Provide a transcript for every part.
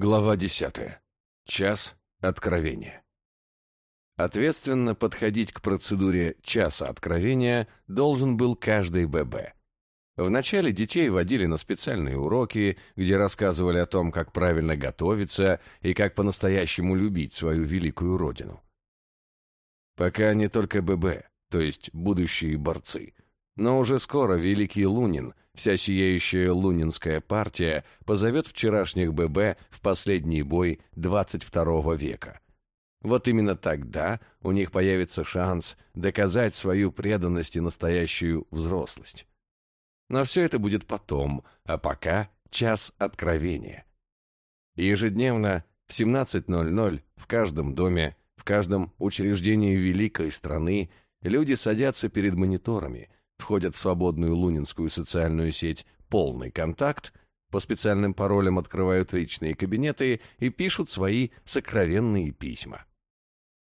Глава 10. Час откровения. Ответственно подходить к процедуре часа откровения должен был каждый ББ. Вначале детей водили на специальные уроки, где рассказывали о том, как правильно готовиться и как по-настоящему любить свою великую родину. Пока не только ББ, то есть будущие борцы, но уже скоро великий Лунин – Вся сияющая лунинская партия позовет вчерашних ББ в последний бой 22 века. Вот именно тогда у них появится шанс доказать свою преданность и настоящую взрослость. Но все это будет потом, а пока час откровения. Ежедневно в 17.00 в каждом доме, в каждом учреждении великой страны люди садятся перед мониторами – входят в свободную лунинскую социальную сеть «Полный контакт», по специальным паролям открывают личные кабинеты и пишут свои сокровенные письма.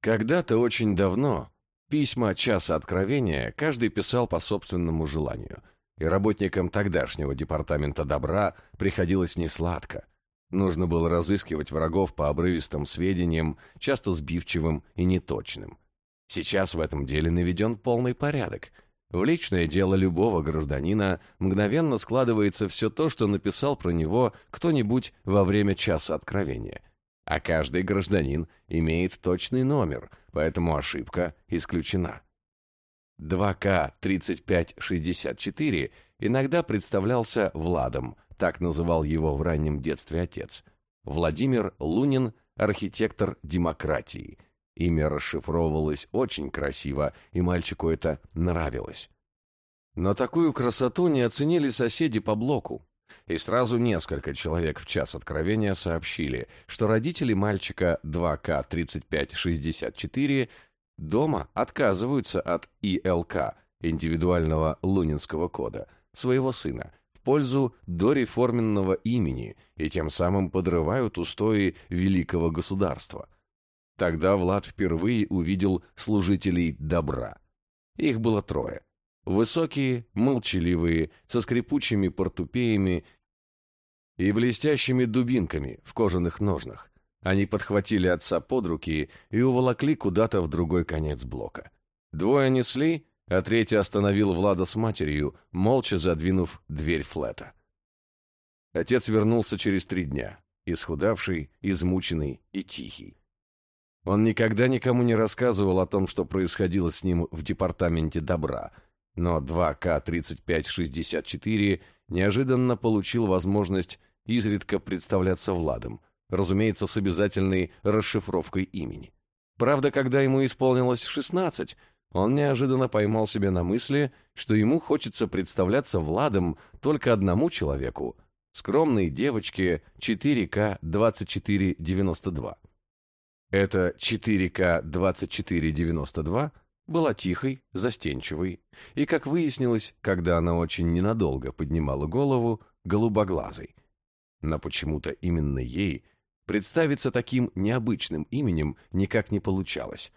Когда-то очень давно письма «Часа откровения» каждый писал по собственному желанию, и работникам тогдашнего департамента добра приходилось несладко. Нужно было разыскивать врагов по обрывистым сведениям, часто сбивчивым и неточным. Сейчас в этом деле наведен полный порядок – в личное дело любого гражданина мгновенно складывается все то, что написал про него кто-нибудь во время часа откровения. А каждый гражданин имеет точный номер, поэтому ошибка исключена. 2К-3564 иногда представлялся Владом, так называл его в раннем детстве отец. Владимир Лунин, архитектор демократии – Имя расшифровывалось очень красиво, и мальчику это нравилось. Но такую красоту не оценили соседи по блоку. И сразу несколько человек в час откровения сообщили, что родители мальчика 2К3564 дома отказываются от ИЛК, индивидуального лунинского кода, своего сына, в пользу дореформенного имени и тем самым подрывают устои великого государства – Тогда Влад впервые увидел служителей добра. Их было трое. Высокие, молчаливые, со скрипучими портупеями и блестящими дубинками в кожаных ножнах. Они подхватили отца под руки и уволокли куда-то в другой конец блока. Двое несли, а третий остановил Влада с матерью, молча задвинув дверь флета. Отец вернулся через три дня, исхудавший, измученный и тихий. Он никогда никому не рассказывал о том, что происходило с ним в департаменте добра, но 2К-3564 неожиданно получил возможность изредка представляться Владом, разумеется, с обязательной расшифровкой имени. Правда, когда ему исполнилось 16, он неожиданно поймал себя на мысли, что ему хочется представляться Владом только одному человеку — скромной девочке 4К-2492. Эта 4К-2492 была тихой, застенчивой и, как выяснилось, когда она очень ненадолго поднимала голову, голубоглазой. Но почему-то именно ей представиться таким необычным именем никак не получалось.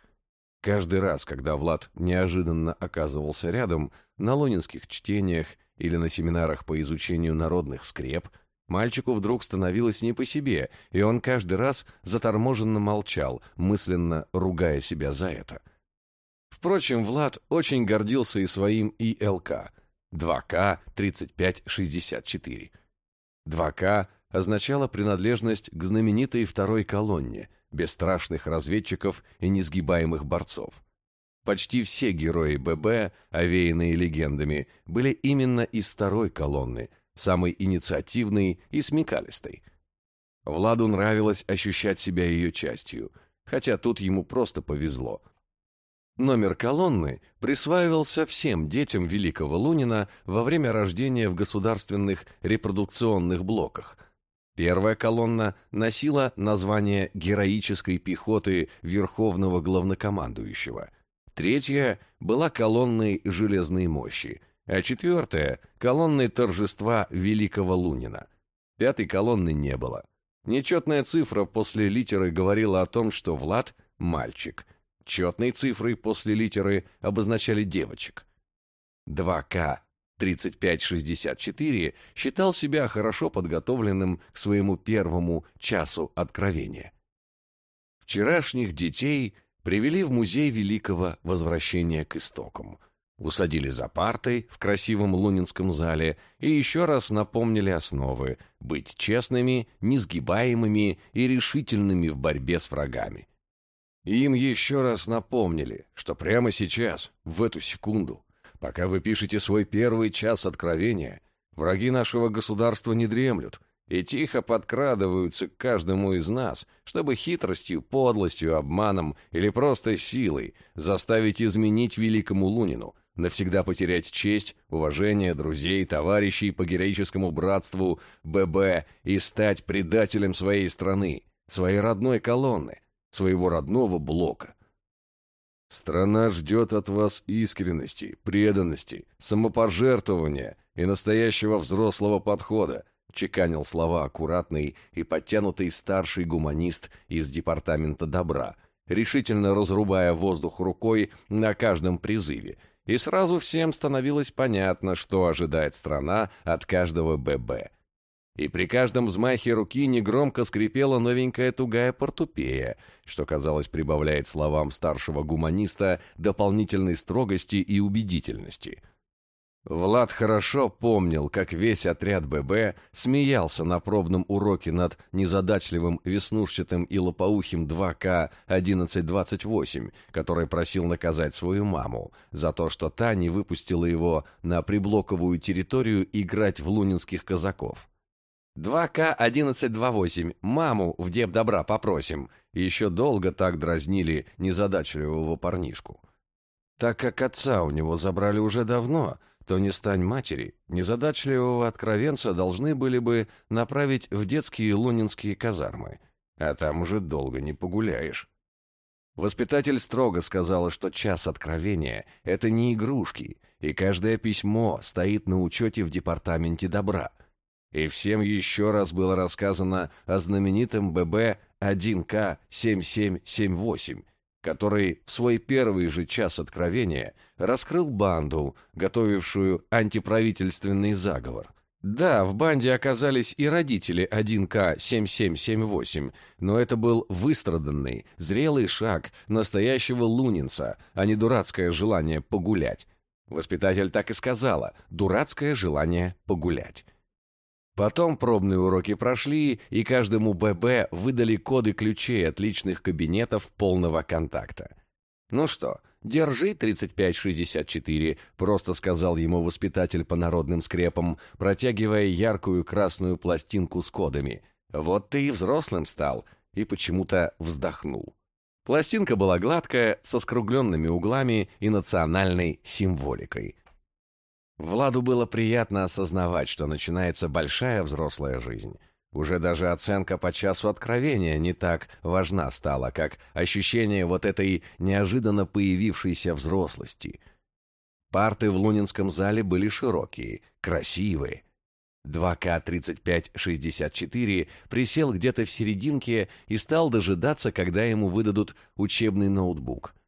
Каждый раз, когда Влад неожиданно оказывался рядом, на лонинских чтениях или на семинарах по изучению народных скреп – Мальчику вдруг становилось не по себе, и он каждый раз заторможенно молчал, мысленно ругая себя за это. Впрочем, Влад очень гордился и своим ИЛК 2К-3564. 2К означало принадлежность к знаменитой второй колонне, бесстрашных разведчиков и несгибаемых борцов. Почти все герои ББ, овеянные легендами, были именно из второй колонны – самой инициативной и смекалистой. Владу нравилось ощущать себя ее частью, хотя тут ему просто повезло. Номер колонны присваивался всем детям Великого Лунина во время рождения в государственных репродукционных блоках. Первая колонна носила название героической пехоты Верховного Главнокомандующего. Третья была колонной железной мощи – а четвертая — колонной торжества Великого Лунина. Пятой колонны не было. Нечетная цифра после литеры говорила о том, что Влад — мальчик. Четной цифрой после литеры обозначали девочек. 2К 3564 считал себя хорошо подготовленным к своему первому часу откровения. Вчерашних детей привели в музей Великого Возвращения к истокам, усадили за партой в красивом лунинском зале и еще раз напомнили основы – быть честными, несгибаемыми и решительными в борьбе с врагами. Им еще раз напомнили, что прямо сейчас, в эту секунду, пока вы пишете свой первый час откровения, враги нашего государства не дремлют – и тихо подкрадываются к каждому из нас, чтобы хитростью, подлостью, обманом или просто силой заставить изменить великому Лунину, навсегда потерять честь, уважение друзей, товарищей по героическому братству ББ и стать предателем своей страны, своей родной колонны, своего родного блока. Страна ждет от вас искренности, преданности, самопожертвования и настоящего взрослого подхода, чеканил слова аккуратный и подтянутый старший гуманист из департамента добра, решительно разрубая воздух рукой на каждом призыве, и сразу всем становилось понятно, что ожидает страна от каждого ББ. И при каждом взмахе руки негромко скрипела новенькая тугая портупея, что, казалось, прибавляет словам старшего гуманиста дополнительной строгости и убедительности – Влад хорошо помнил, как весь отряд ББ смеялся на пробном уроке над незадачливым веснушчатым и лопоухим 2К-1128, который просил наказать свою маму за то, что та не выпустила его на приблоковую территорию играть в лунинских казаков. 2К-1128, маму в деб добра попросим. Еще долго так дразнили незадачливого парнишку. Так как отца у него забрали уже давно – то не стань матери, незадачливого откровенца должны были бы направить в детские лунинские казармы, а там уже долго не погуляешь. Воспитатель строго сказала, что час откровения — это не игрушки, и каждое письмо стоит на учете в департаменте добра. И всем еще раз было рассказано о знаменитом ББ 1К7778, который в свой первый же час откровения раскрыл банду, готовившую антиправительственный заговор. Да, в банде оказались и родители 1К7778, но это был выстраданный, зрелый шаг настоящего лунинца, а не дурацкое желание погулять. Воспитатель так и сказала «дурацкое желание погулять». Потом пробные уроки прошли, и каждому ББ выдали коды ключей от личных кабинетов полного контакта. «Ну что, держи 3564», — просто сказал ему воспитатель по народным скрепам, протягивая яркую красную пластинку с кодами. «Вот ты и взрослым стал», и почему-то вздохнул. Пластинка была гладкая, со скругленными углами и национальной символикой — Владу было приятно осознавать, что начинается большая взрослая жизнь. Уже даже оценка по часу откровения не так важна стала, как ощущение вот этой неожиданно появившейся взрослости. Парты в Лунинском зале были широкие, красивые. 2К-3564 присел где-то в серединке и стал дожидаться, когда ему выдадут учебный ноутбук –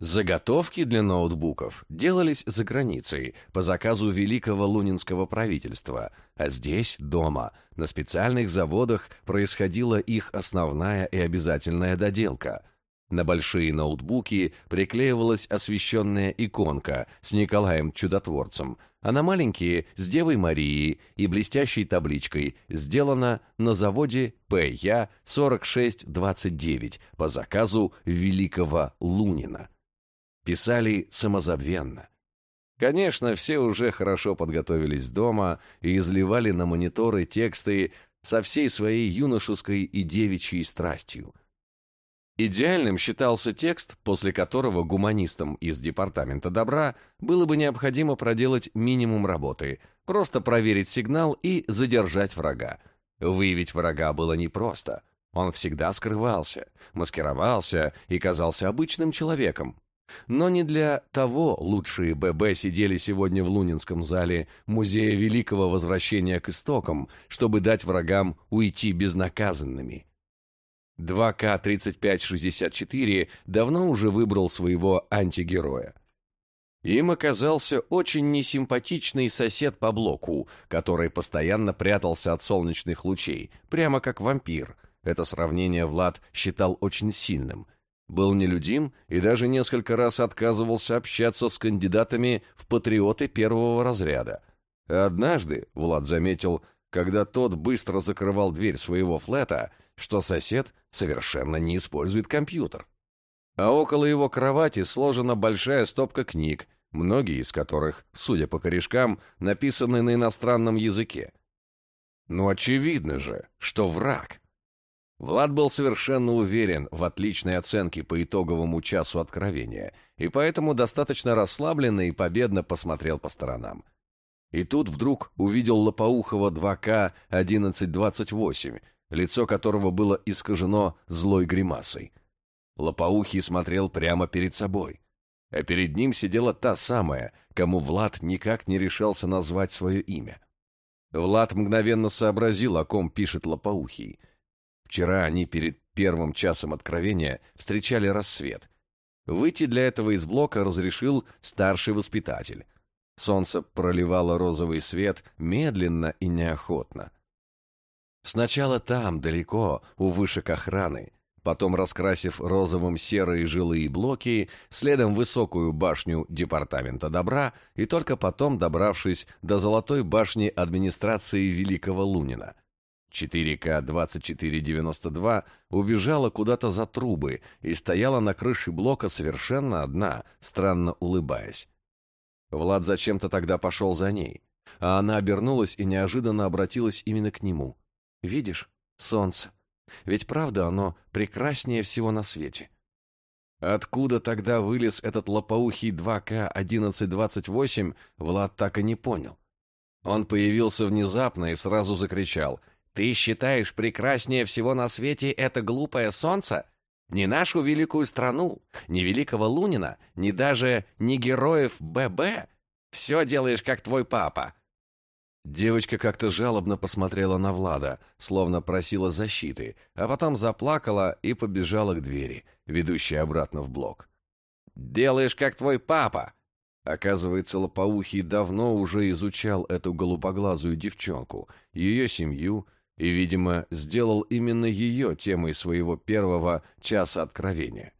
Заготовки для ноутбуков делались за границей по заказу великого лунинского правительства, а здесь, дома, на специальных заводах происходила их основная и обязательная доделка. На большие ноутбуки приклеивалась освещенная иконка с Николаем Чудотворцем, а на маленькие – с Девой Марией и блестящей табличкой «Сделано на заводе ПЯ 4629 по заказу великого Лунина» писали самозабвенно. Конечно, все уже хорошо подготовились дома и изливали на мониторы тексты со всей своей юношеской и девичьей страстью. Идеальным считался текст, после которого гуманистам из Департамента добра было бы необходимо проделать минимум работы, просто проверить сигнал и задержать врага. Выявить врага было непросто. Он всегда скрывался, маскировался и казался обычным человеком, но не для того лучшие ББ сидели сегодня в Лунинском зале Музея Великого Возвращения к Истокам, чтобы дать врагам уйти безнаказанными. 2К-3564 давно уже выбрал своего антигероя. Им оказался очень несимпатичный сосед по блоку, который постоянно прятался от солнечных лучей, прямо как вампир. Это сравнение Влад считал очень сильным. Был нелюдим и даже несколько раз отказывался общаться с кандидатами в патриоты первого разряда. Однажды, Влад заметил, когда тот быстро закрывал дверь своего флета, что сосед совершенно не использует компьютер. А около его кровати сложена большая стопка книг, многие из которых, судя по корешкам, написаны на иностранном языке. Ну, очевидно же, что враг. Влад был совершенно уверен в отличной оценке по итоговому часу откровения, и поэтому достаточно расслабленно и победно посмотрел по сторонам. И тут вдруг увидел Лопоухова 2К-1128, лицо которого было искажено злой гримасой. Лопоухий смотрел прямо перед собой а перед ним сидела та самая, кому Влад никак не решался назвать свое имя. Влад мгновенно сообразил, о ком пишет Лопоухий. Вчера они перед первым часом откровения встречали рассвет. Выйти для этого из блока разрешил старший воспитатель. Солнце проливало розовый свет медленно и неохотно. Сначала там, далеко, у вышек охраны, потом раскрасив розовым серые жилые блоки, следом высокую башню Департамента добра и только потом добравшись до золотой башни администрации Великого Лунина. 4К-2492 убежала куда-то за трубы и стояла на крыше блока совершенно одна, странно улыбаясь. Влад зачем-то тогда пошел за ней, а она обернулась и неожиданно обратилась именно к нему. «Видишь? Солнце. Ведь правда оно прекраснее всего на свете. Откуда тогда вылез этот лопоухий 2К-1128, Влад так и не понял. Он появился внезапно и сразу закричал. «Ты считаешь прекраснее всего на свете это глупое солнце? Не нашу великую страну, не великого Лунина, ни даже не героев ББ? Все делаешь, как твой папа. Девочка как-то жалобно посмотрела на Влада, словно просила защиты, а потом заплакала и побежала к двери, ведущей обратно в блок. «Делаешь, как твой папа!» Оказывается, Лопоухий давно уже изучал эту голубоглазую девчонку, ее семью, и, видимо, сделал именно ее темой своего первого часа откровения.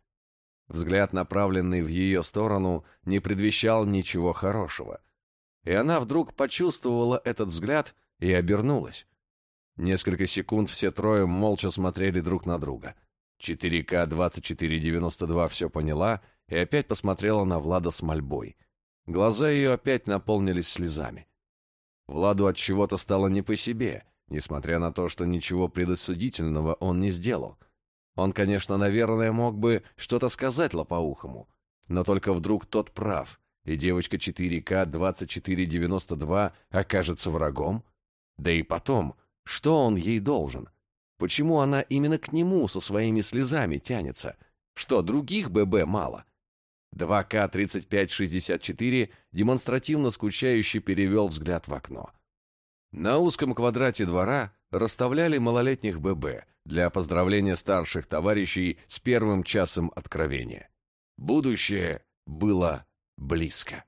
Взгляд, направленный в ее сторону, не предвещал ничего хорошего — и она вдруг почувствовала этот взгляд и обернулась. Несколько секунд все трое молча смотрели друг на друга. 4К-2492 все поняла и опять посмотрела на Влада с мольбой. Глаза ее опять наполнились слезами. Владу от чего-то стало не по себе, несмотря на то, что ничего предосудительного он не сделал. Он, конечно, наверное, мог бы что-то сказать Лопоухому, но только вдруг тот прав, и девочка 4К-2492 окажется врагом? Да и потом, что он ей должен? Почему она именно к нему со своими слезами тянется? Что, других ББ мало? 2К-3564 демонстративно скучающе перевел взгляд в окно. На узком квадрате двора расставляли малолетних ББ для поздравления старших товарищей с первым часом откровения. Будущее было близко.